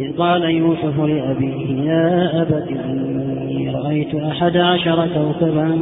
إذ قال يوسف لأبيه يا أبت إني رأيت أحد عشر كوكبا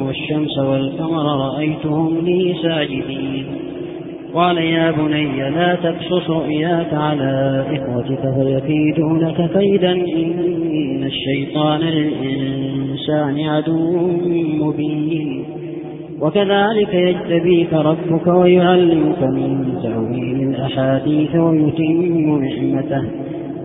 والشمس والقمر رأيتهم لي ساجدين. قال يا بني لا تقصص رؤياك على إخوتك فيكيدوا لك كيدا إن الشيطان للإنسان عدو مبين. وكذلك يجتبيك ربك ويعلمك من تأويل الأحاديث ويتم نعمته.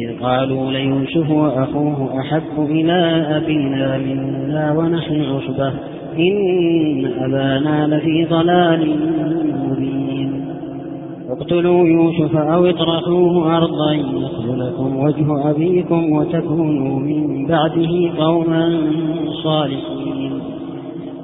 إذ قالوا ليوسف وأخوه أحب إلى أبينا منا ونحن عصبة إن أبانا لفي ضلال مبين. اقتلوا يوسف أو اطرحوه أرضا يخل لكم وجه أبيكم وتكونوا من بعده قوما صالحين.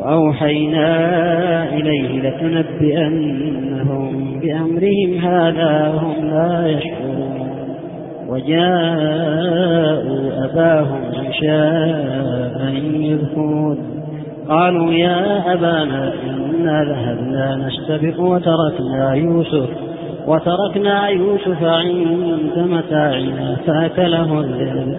وأوحينا إليه لتنبئنهم بأمرهم هذا وهم لا يشعرون. وجاءوا أباهم عشاء يذكون قالوا يا أبانا إنا ذهبنا نستبق وتركنا يوسف وتركنا يوسف عند متاعنا فأكله الذئب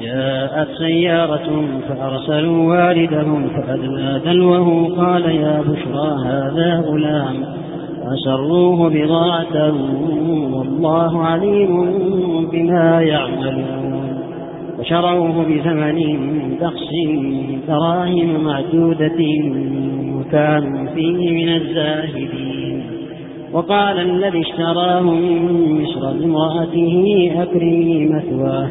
جاءت سيارة فأرسلوا والدهم فأدلى دلوه قال يا بشرى هذا غلام أسروه بضاعة والله عليم بما يعملون. وشروه بثمن بخس دراهم معدودة وكانوا فيه من الزاهدين. وقال الذي اشتراه من مصر لامرأته أكرمي مثواه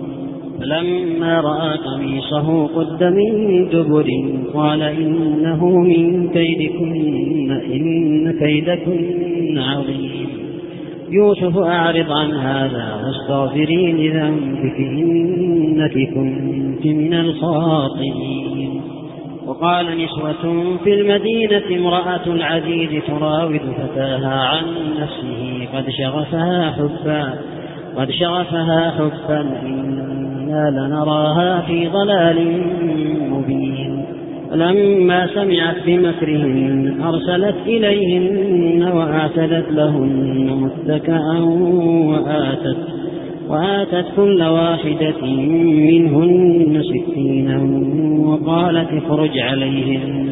فلما رأى قميصه قد من دبر قال إنه من كيدكن إن كيدكن عظيم. يوسف أعرض عن هذا واستغفري لذنبك إنك كنت من الخاطئين. وقال نسوة في المدينة امرأة العزيز تراود فتاها عن نفسه قد شغفها حبا. قد شغفها حبا إنا لنراها في ضلال مبين. لما سمعت بمكرهن أرسلت إليهن وأعتدت لهن متكأا وآتت, وآتت كل واحدة منهن سكينا وقالت اخرج عليهن.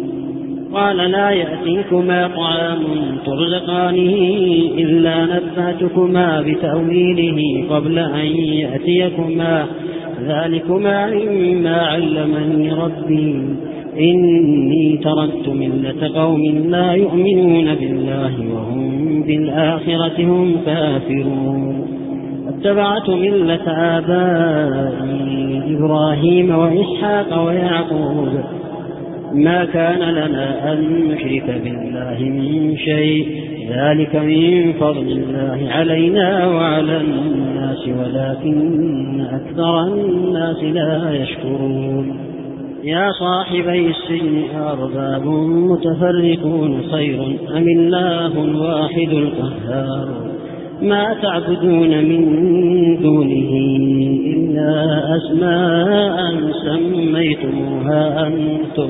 قال لا يأتيكما طعام ترزقانه إلا نبأتكما بتأويله قبل أن يأتيكما. ذلكما مما علمني ربي. إني تركت ملة قوم لا يؤمنون بالله وهم بالآخرة هم كافرون. اتبعت ملة آبائي إبراهيم وإسحاق ويعقوب. ما كان لنا أن نشرك بالله من شيء. ذلك من فضل الله علينا وعلى الناس ولكن أكثر الناس لا يشكرون. يا صاحبي السجن أرباب متفرقون خير أم الله الواحد القهار؟ ما تعبدون من دونه إلا أسماء سميتموها أنتم.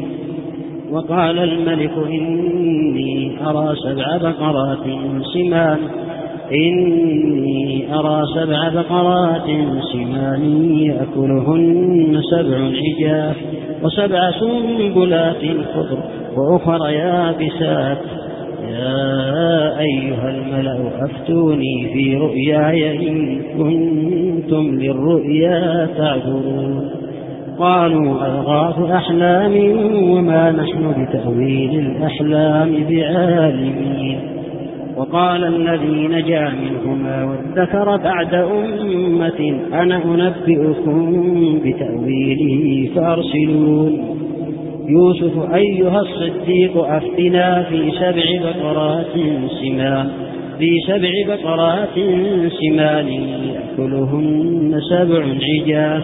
وقال الملك إني أرى سبع بقرات سمان. إني أرى سبع بقرات سمان يأكلهن سبع حجاف وسبع سنبلات خضر وأخر يابسات. يا أيها الملأ أفتوني في رؤياي إن كنتم للرؤيا تعبرون قالوا أضغاث أحلام وما نحن بتأويل الأحلام بعالمين. وقال الذي نجا منهما وادكر بعد أمة أنا أنبئكم بتأويله فأرسلون. يوسف أيها الصديق أفتنا في سبع بقرات سمان في سبع بقرات سمان يأكلهن سبع عجاف.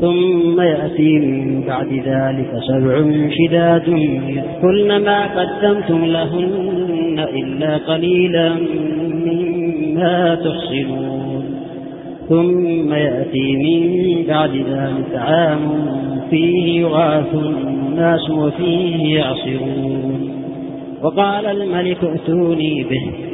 ثم يأتي من بعد ذلك سبع شداد. يأكلن ما قدمتم لهن إلا قليلا مما تحصنون. ثم يأتي من بعد ذلك عام فيه يغاث الناس وفيه يعصرون. وقال الملك ائتوني به.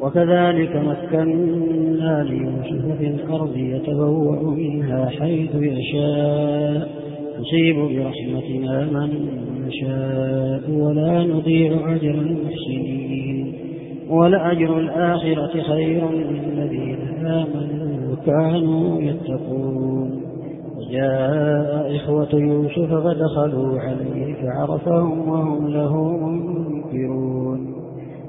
وكذلك مكنا ليوسف في الأرض يتبوأ منها حيث يشاء. نصيب برحمتنا من نشاء ولا نضيع أجر المحسنين. ولأجر الآخرة خير للذين آمنوا وكانوا يتقون. وجاء إخوة يوسف فدخلوا عليه فعرفهم وهم له منكرون.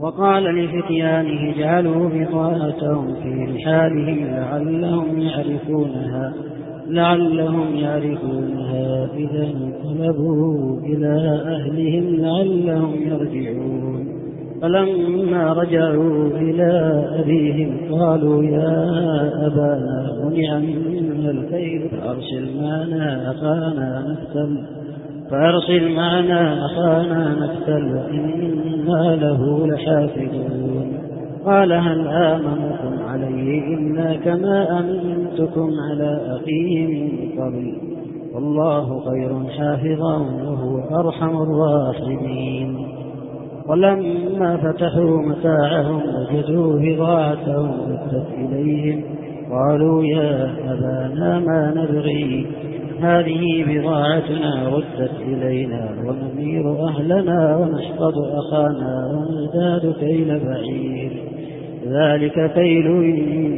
وقال لفتيانه اجعلوا بطانتهم في رحالهم لعلهم يعرفونها لعلهم يعرفونها إذا انقلبوا إلى أهلهم لعلهم يرجعون. فلما رجعوا إلى أبيهم قالوا يا أبانا منع منا الكيل فأرسل معنا أخانا نفتل فأرسل معنا أخانا نفتل وإنا له لحافظون. قال هل آمنكم عليه إلا كما أمنتكم على أخيه من قبل؟ والله خير حافظا وهو أرحم الراحمين. ولما فتحوا متاعهم وجدوا بضاعتهم ردت إليهم قالوا يا أبانا ما نبغي هذه بضاعتنا ردت إلينا ونمير أهلنا ونحفظ أخانا ونزداد كيل بعير. ذلك كيل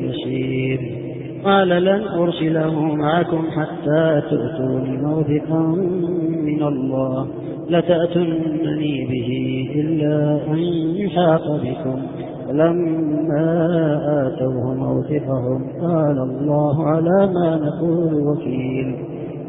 يسير. قال لن أرسله معكم حتى تؤتوني موثقا من الله. لتأتنني به إلا أن يحاط بكم. فلما آتوه موثقهم قال الله على ما نقول وكيل.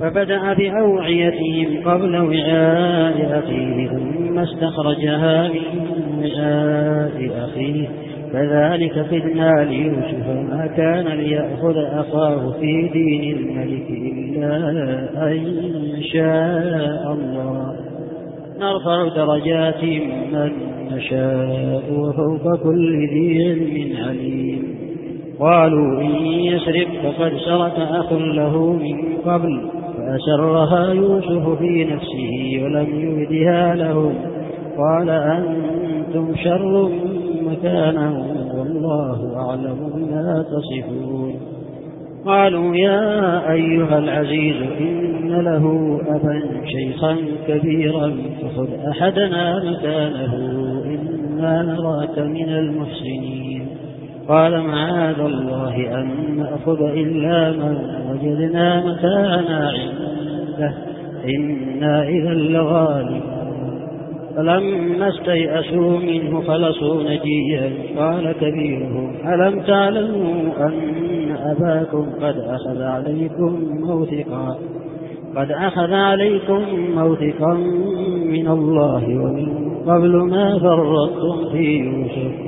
فبدأ بأوعيتهم قبل وعاء أخيه ثم استخرجها من وعاء أخيه. كذلك قدنا ليوسف ما كان ليأخذ أخاه في دين الملك إلا أن شاء الله. نرفع درجات من نشاء وفوق كل ذي علم عليم. قالوا إن يسرق فقد سرق أخ له من قبل. فأسرها يوسف في نفسه ولم يبدها لهم قال أنتم شر مكانا والله أعلم بما تصفون. قالوا يا أيها العزيز إن له أبا شيخا كبيرا فخذ أحدنا مكانه إنا نراك من المحسنين. قال معاذ الله أن نأخذ إلا من وجدنا متاعنا عنده. إنا إذا لغالبون. فلما استيأسوا منه خلصوا نجيا. قال كبيرهم ألم تعلموا أن أباكم قد أخذ عليكم موثقا؟ قد أخذ عليكم موثقا من الله ومن قبل ما فرطتم في يوسف.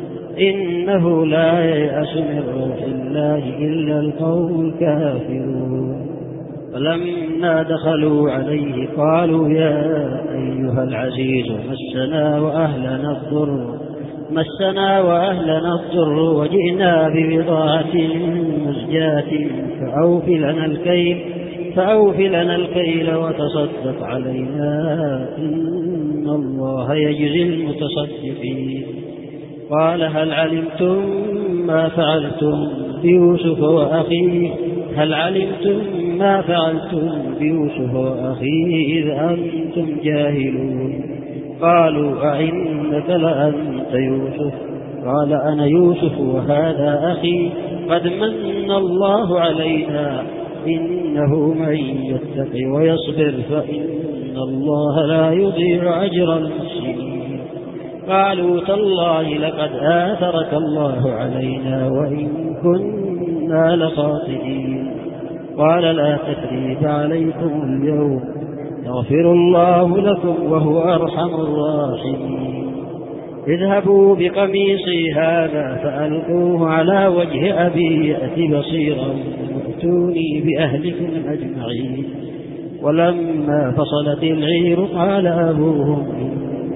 إنه لا ييأس من روح الله إلا القوم الكافرون. فلما دخلوا عليه قالوا يا أيها العزيز مسنا وأهلنا الضر مسنا وأهلنا الضر وجئنا ببضاعة مزجاة فأوف لنا الكيل فأوف لنا الكيل وتصدق علينا إن الله يجزي المتصدقين. قال هل علمتم ما فعلتم بيوسف وأخيه؟ هل علمتم ما فعلتم بيوسف وأخيه إذ أنتم جاهلون؟ قالوا أعنك لأنت يوسف؟ قال أنا يوسف وهذا أخي قد من الله علينا إنه من يتقي ويصبر فإن الله لا يضيع أجر قالوا تالله لقد آثرك الله علينا وإن كنا لخاطئين. قال لا تثريب عليكم اليوم. يغفر الله لكم وهو أرحم الراحمين. اذهبوا بقميصي هذا فألقوه على وجه أبي يأتي بصيرا وأتوني بأهلكم أجمعين. ولما فصلت العير قال أبوهم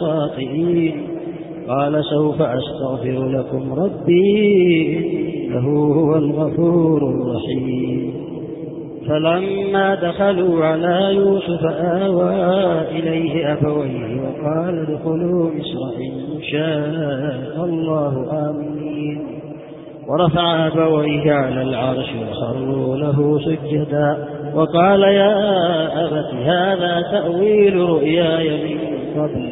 خاطئين. قال سوف أستغفر لكم ربي إنه هو الغفور الرحيم. فلما دخلوا على يوسف آوى إليه أبويه وقال ادخلوا مصر إن شاء الله آمين ورفع أبويه على العرش وخروا له سجدا. وقال يا أبت هذا تأويل رؤياي من قبل.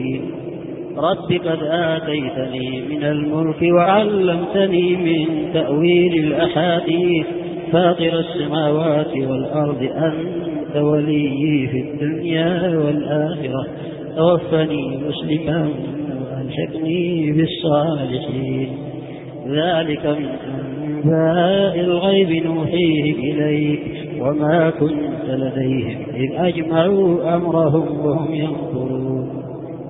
رب قد آتيتني من الملك وعلمتني من تأويل الأحاديث. فاطر السماوات والأرض أنت ولي في الدنيا والآخرة. توفني مسلما وألحقني بالصالحين. ذلك من أنباء الغيب نوحيه إليك. وما كنت لديهم إذ أجمعوا أمرهم وهم ينظرون.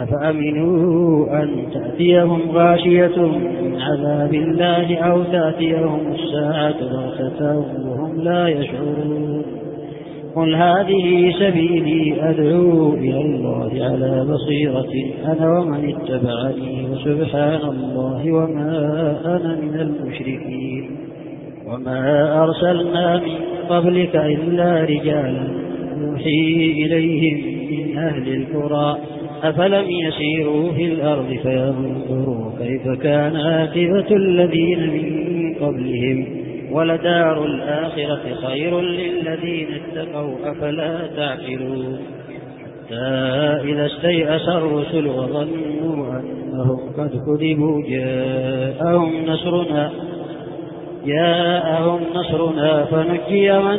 أفأمنوا أن تأتيهم غاشية من عذاب الله أو تأتيهم الساعة بغتة وهم لا يشعرون؟ قل هذه سبيلي أدعو إلى الله على بصيرة أنا ومن اتبعني وسبحان الله وما أنا من المشركين. وما أرسلنا من قبلك إلا رجالا نوحي إليهم من أهل القرى. أفلم يسيروا في الأرض فينظروا كيف كان آكبة الذين من قبلهم ولدار الآخرة خير للذين اتقوا أفلا تعقلون حتى إذا استيأس الرسل وظنوا أنهم قد كذبوا جاءهم نصرنا جاءهم نصرنا فنجي من